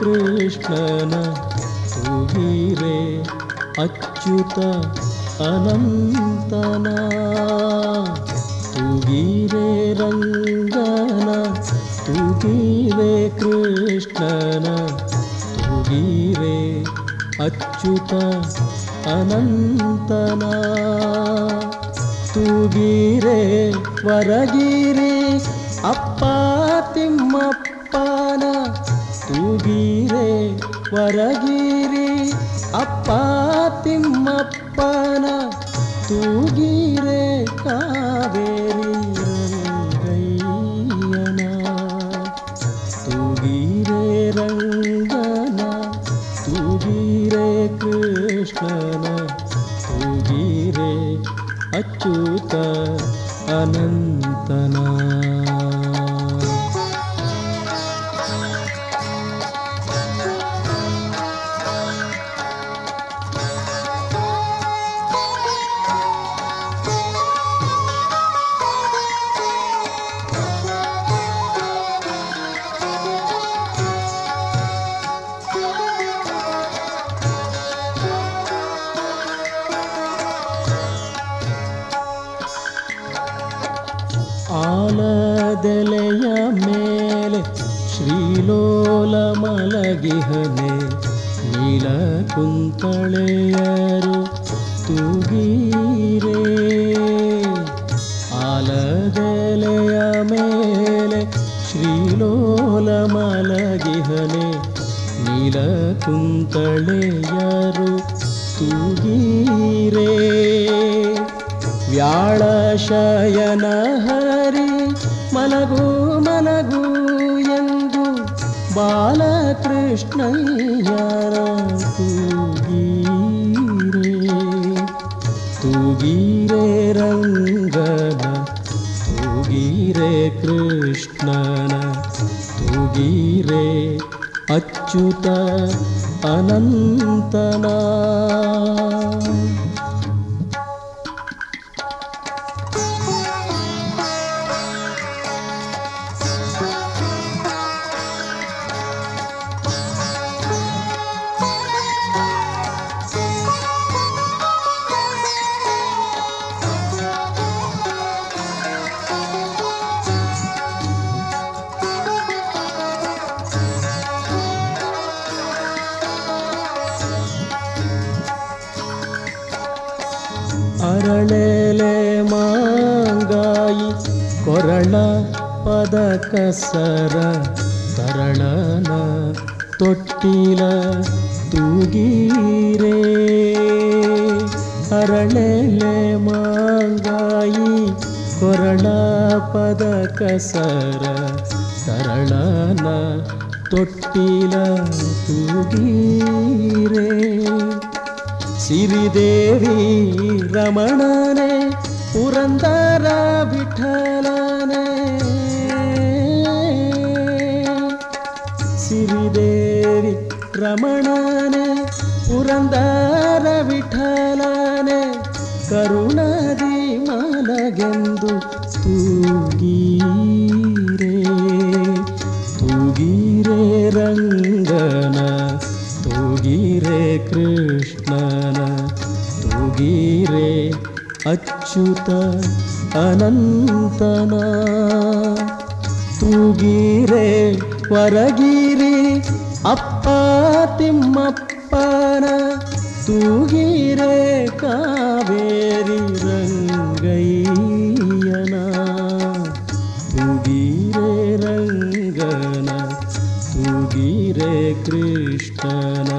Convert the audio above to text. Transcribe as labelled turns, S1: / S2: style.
S1: ಕೃಷ್ಣನ ತೂಗಿರೆ ಅಚ್ಯುತ ಅನಂತನ. ತೂಗಿರೆ ರಂಗನ ತೂಗಿರೆ ಕೃಷ್ಣನ ತೂಗಿರೆ ಅಚ್ಯುತ ಅನಂತನ. ತೂಗಿರೆ ವರಗಿರಿ, ಅಪ್ಪ ತಿಮ್ಮಪ್ಪನ ತೂಗಿರೆ ವರಗಿರಿ ಅಪ್ಪ ತಿಮ್ಮಪ್ಪನ ತೂಗಿರೆ ಕಾವೇರಿ ರಂಗಯ್ಯನ ತೂಗಿರೆ ರಂಗನ ತೂಗಿರೆ ಕೃಷ್ಣನ ತೂಗಿರೆ ಅಚ್ಯುತ ಅನಂತನ ಆಲದೆಲೆಯ ಮೇಲೆ ಶ್ರೀಲೋಲ ಮಲಗಿಹನೆ. ನೀಲ ಕುಂತಳೆಯರು ತೂಗೀರೆ. ಆಲದೆಲೆಯ ಮೇಲೆ ಶ್ರೀಲೋಲ ಮಲಗಿಹನೆ. ನೀಲ ಕುಂತಳೆಯರು ತೂಗೀರೆ. ವ್ಯಾಳ ಶಯನ ಹರಿ ಮಲಗು ಮಲಗು ಎಂದು ಬಾಲಕೃಷ್ಣಯ್ಯ ತೂಗೀರೆ ತೂಗೀರೆ ರಂಗನ ತೂಗೀರೆ ಕೃಷ್ಣನ ತೂಗೀರೆ ಅಚ್ಯುತ ಅನಂತನ ಅರಳೆಲೆ ಮಾಂಗಾಯಿ ಕೊರಳ ಪದ ಕಸರ ತರಳನ ತೊಟ್ಟಿಲ ತೂಗೀರೆ. ಅರಳೆಲೆ ಮಾಂಗಾಯಿ ಕೊರಳ ಪದ ಕಸರ ತರಳನ ತೊಟ್ಟಿಲ ತೂಗೀರೆ. ಸಿರಿದೇವಿ ರಮಣನೆ ಪುರಂದರ ವಿಠಲನೆ ಸಿರಿದೇವಿ ರಮಣನೆ ಪುರಂದರ ವಿಠಲನೆ ಕರುಣದಿ ಮಲಗೆಂದು ತೂಗೀರೆ ತೂಗೀರೆ ರಂಗನ ತೂಗೀರೆ ಕೃಷ್ಣನ ತೂಗೀರೆ ಅಚ್ಯುತ ಅನಂತನ ತೂಗೀರೆ ವರಗಿರಿ ಅಪ್ಪ ತಿಮ್ಮಪ್ಪನ ತೂಗೀರೆ ಕಾವೇರಿ ರಂಗಯ್ಯನ ತೂಗೀರೆ ರಂಗನ ತೂಗೀರೆ ಕೃಷ್ಣನ